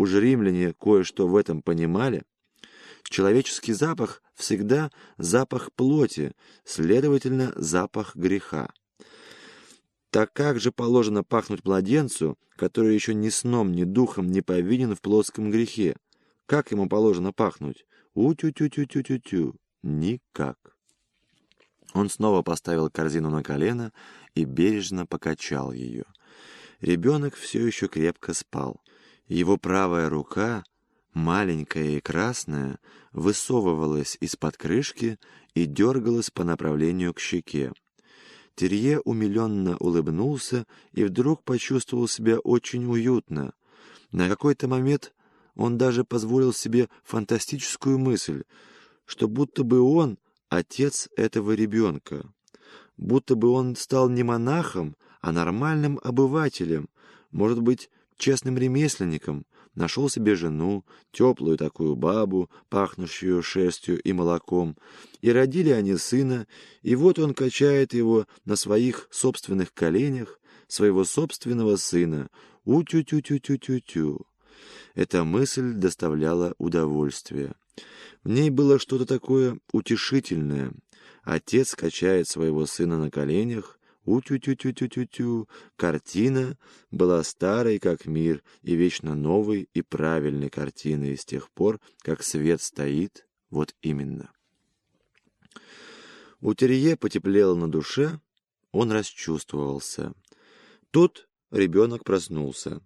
уж римляне кое-что в этом понимали, человеческий запах всегда запах плоти, следовательно, запах греха. Так как же положено пахнуть младенцу, который еще ни сном, ни духом не повинен в плотском грехе? Как ему положено пахнуть? У-тю-тю-тю-тю-тю-тю. Никак. Он снова поставил корзину на колено и бережно покачал ее. Ребенок все еще крепко спал. Его правая рука, маленькая и красная, высовывалась из-под крышки и дергалась по направлению к щеке. Терье умиленно улыбнулся и вдруг почувствовал себя очень уютно. На какой-то момент он даже позволил себе фантастическую мысль, что будто бы он отец этого ребенка, будто бы он стал не монахом, а нормальным обывателем, может быть, честным ремесленником, нашел себе жену, теплую такую бабу, пахнущую шерстью и молоком, и родили они сына, и вот он качает его на своих собственных коленях, своего собственного сына, у-тю-тю-тю-тю-тю-тю. Эта мысль доставляла удовольствие. В ней было что-то такое утешительное. Отец качает своего сына на коленях, у-тю-тю-тю-тю-тю-тю. Картина была старой, как мир, и вечно новой и правильной картиной с тех пор, как свет стоит, вот именно. У Терье потеплело на душе, он расчувствовался. Тут ребенок проснулся.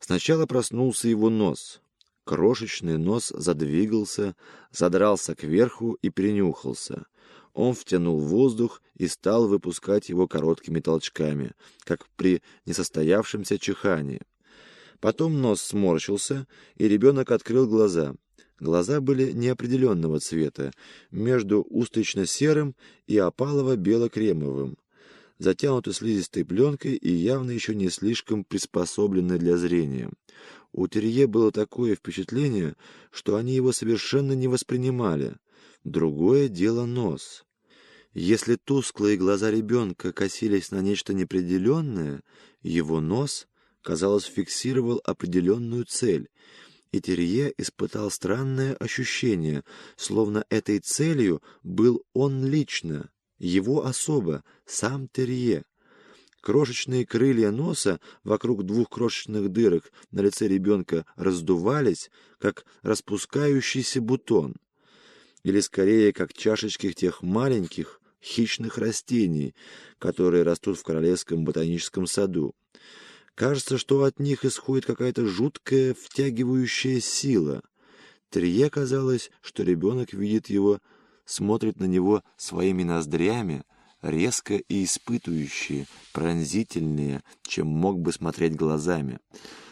Сначала проснулся его нос. Крошечный нос задвигался, задрался кверху и принюхался. Он втянул воздух и стал выпускать его короткими толчками, как при несостоявшемся чихании. Потом нос сморщился, и ребенок открыл глаза. Глаза были неопределенного цвета, между устрично-серым и опалово-бело-кремовым затянуты слизистой пленкой и явно еще не слишком приспособлены для зрения. У Терье было такое впечатление, что они его совершенно не воспринимали. Другое дело нос. Если тусклые глаза ребенка косились на нечто неопределенное, его нос, казалось, фиксировал определенную цель, и Терье испытал странное ощущение, словно этой целью был он лично его особо, сам Терье. Крошечные крылья носа вокруг двух крошечных дырок на лице ребенка раздувались, как распускающийся бутон. Или скорее, как чашечки тех маленьких хищных растений, которые растут в Королевском ботаническом саду. Кажется, что от них исходит какая-то жуткая втягивающая сила. Трие казалось, что ребенок видит его смотрит на него своими ноздрями, резко и испытующие, пронзительнее, чем мог бы смотреть глазами,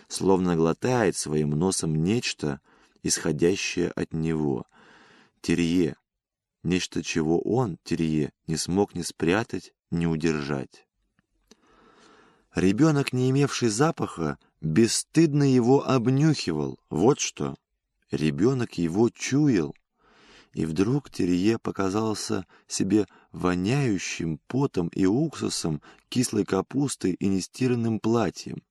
словно глотает своим носом нечто, исходящее от него. Терье. Нечто, чего он, Терье, не смог ни спрятать, ни удержать. Ребенок, не имевший запаха, бесстыдно его обнюхивал. Вот что. Ребенок его чуял и вдруг Терье показался себе воняющим потом и уксусом, кислой капустой и нестиранным платьем.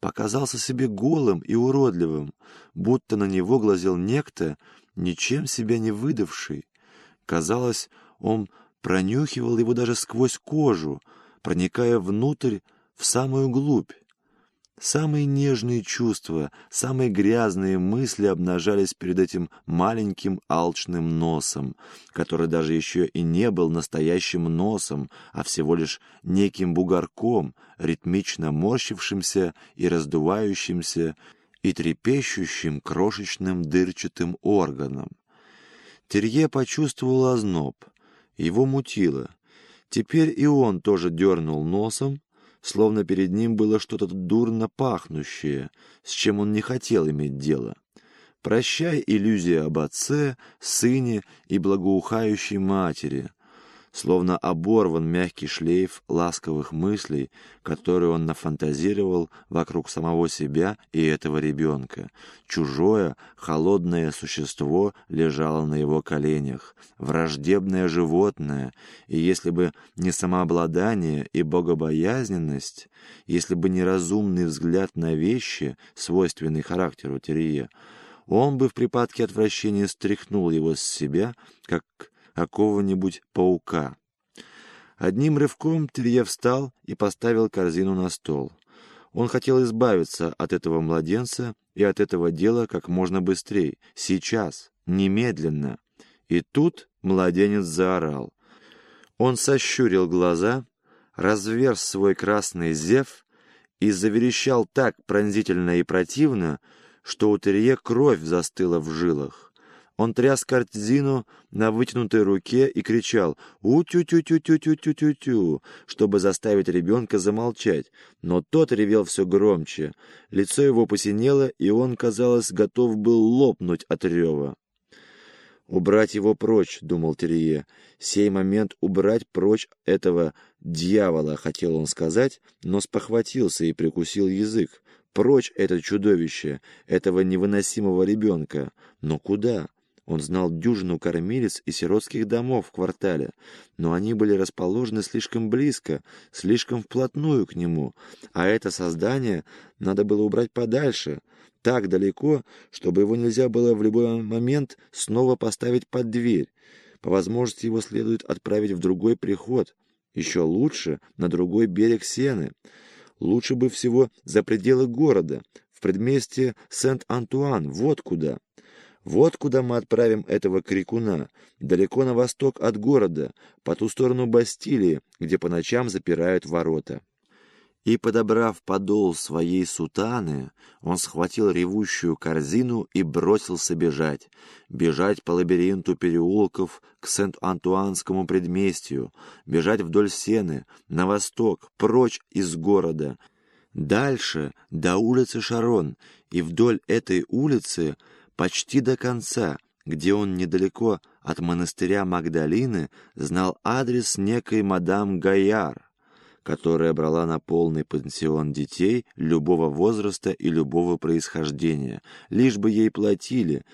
Показался себе голым и уродливым, будто на него глазел некто, ничем себя не выдавший. Казалось, он пронюхивал его даже сквозь кожу, проникая внутрь в самую глубь. Самые нежные чувства, самые грязные мысли обнажались перед этим маленьким алчным носом, который даже еще и не был настоящим носом, а всего лишь неким бугорком, ритмично морщившимся и раздувающимся, и трепещущим крошечным дырчатым органом. Терье почувствовал озноб, его мутило. Теперь и он тоже дернул носом, словно перед ним было что-то дурно пахнущее, с чем он не хотел иметь дело. Прощай иллюзия об отце, сыне и благоухающей матери. Словно оборван мягкий шлейф ласковых мыслей, которые он нафантазировал вокруг самого себя и этого ребенка. Чужое, холодное существо лежало на его коленях, враждебное животное, и если бы не самообладание и богобоязненность, если бы не разумный взгляд на вещи, свойственный характеру Терье, он бы в припадке отвращения стряхнул его с себя, как какого-нибудь паука. Одним рывком Терье встал и поставил корзину на стол. Он хотел избавиться от этого младенца и от этого дела как можно быстрее, сейчас, немедленно. И тут младенец заорал. Он сощурил глаза, разверз свой красный зев и заверещал так пронзительно и противно, что у Терье кровь застыла в жилах. Он тряс корзину на вытянутой руке и кричал «У-тю-тю-тю-тю-тю-тю-тю», чтобы заставить ребенка замолчать, но тот ревел все громче. Лицо его посинело, и он, казалось, готов был лопнуть от рева. «Убрать его прочь», — думал Терье. «Сей момент убрать прочь этого дьявола», — хотел он сказать, но спохватился и прикусил язык. «Прочь это чудовище, этого невыносимого ребенка. Но куда?» Он знал дюжину кормилец и сиротских домов в квартале, но они были расположены слишком близко, слишком вплотную к нему, а это создание надо было убрать подальше, так далеко, чтобы его нельзя было в любой момент снова поставить под дверь. По возможности его следует отправить в другой приход, еще лучше на другой берег Сены. Лучше бы всего за пределы города, в предместье Сент-Антуан, вот куда. Вот куда мы отправим этого крикуна, далеко на восток от города, по ту сторону Бастилии, где по ночам запирают ворота. И, подобрав подол своей сутаны, он схватил ревущую корзину и бросился бежать. Бежать по лабиринту переулков к Сент-Антуанскому предместью, бежать вдоль сены, на восток, прочь из города. Дальше, до улицы Шарон, и вдоль этой улицы почти до конца, где он недалеко от монастыря Магдалины знал адрес некой мадам Гаяр, которая брала на полный пансион детей любого возраста и любого происхождения, лишь бы ей платили.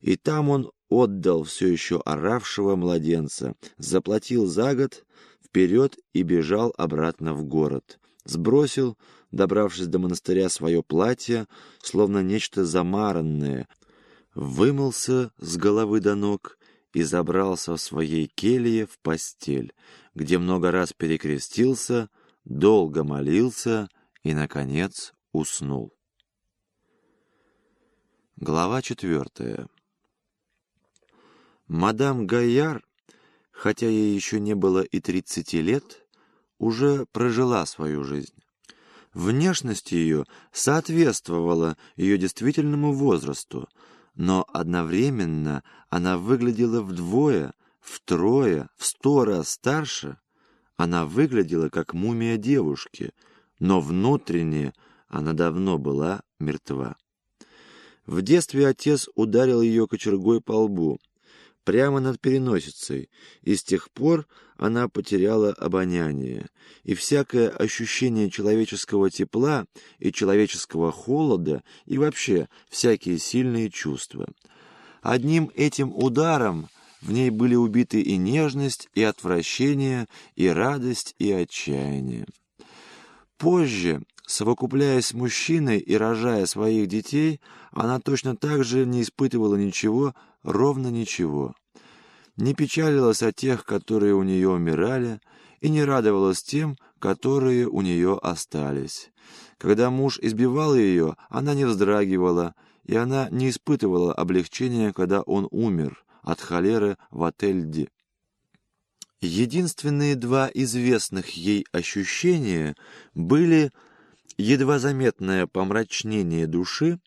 И там он отдал все еще оравшего младенца, заплатил за год вперед и бежал обратно в город. Сбросил добравшись до монастыря, свое платье, словно нечто замаранное, вымылся с головы до ног и забрался в своей келье в постель, где много раз перекрестился, долго молился и, наконец, уснул. Глава четвертая Мадам Гайяр, хотя ей еще не было и тридцати лет, уже прожила свою жизнь. Внешность ее соответствовала ее действительному возрасту, но одновременно она выглядела вдвое, втрое, в сто раз старше. Она выглядела как мумия девушки, но внутренне она давно была мертва. В детстве отец ударил ее кочергой по лбу, прямо над переносицей, и с тех пор она потеряла обоняние, и всякое ощущение человеческого тепла и человеческого холода, и вообще всякие сильные чувства. Одним этим ударом в ней были убиты и нежность, и отвращение, и радость, и отчаяние. Позже, совокупляясь с мужчиной и рожая своих детей, она точно так же не испытывала ничего, ровно ничего. Не печалилась о тех, которые у нее умирали, и не радовалась тем, которые у нее остались. Когда муж избивал ее, она не вздрагивала, и она не испытывала облегчения, когда он умер от холеры в отель Единственные два известных ей ощущения были едва заметное помрачнение души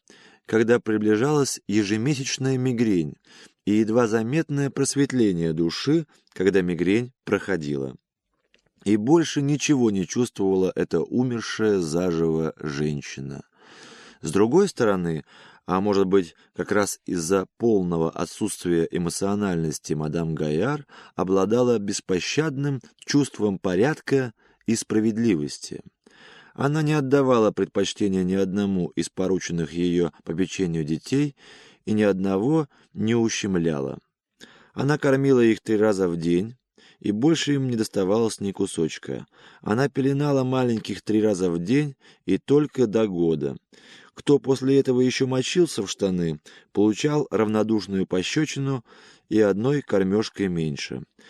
когда приближалась ежемесячная мигрень, и едва заметное просветление души, когда мигрень проходила. И больше ничего не чувствовала эта умершая заживо женщина. С другой стороны, а может быть, как раз из-за полного отсутствия эмоциональности мадам Гаяр обладала беспощадным чувством порядка и справедливости. Она не отдавала предпочтения ни одному из порученных ее попечению детей и ни одного не ущемляла. Она кормила их три раза в день, и больше им не доставалось ни кусочка. Она пеленала маленьких три раза в день и только до года. Кто после этого еще мочился в штаны, получал равнодушную пощечину и одной кормежкой меньше.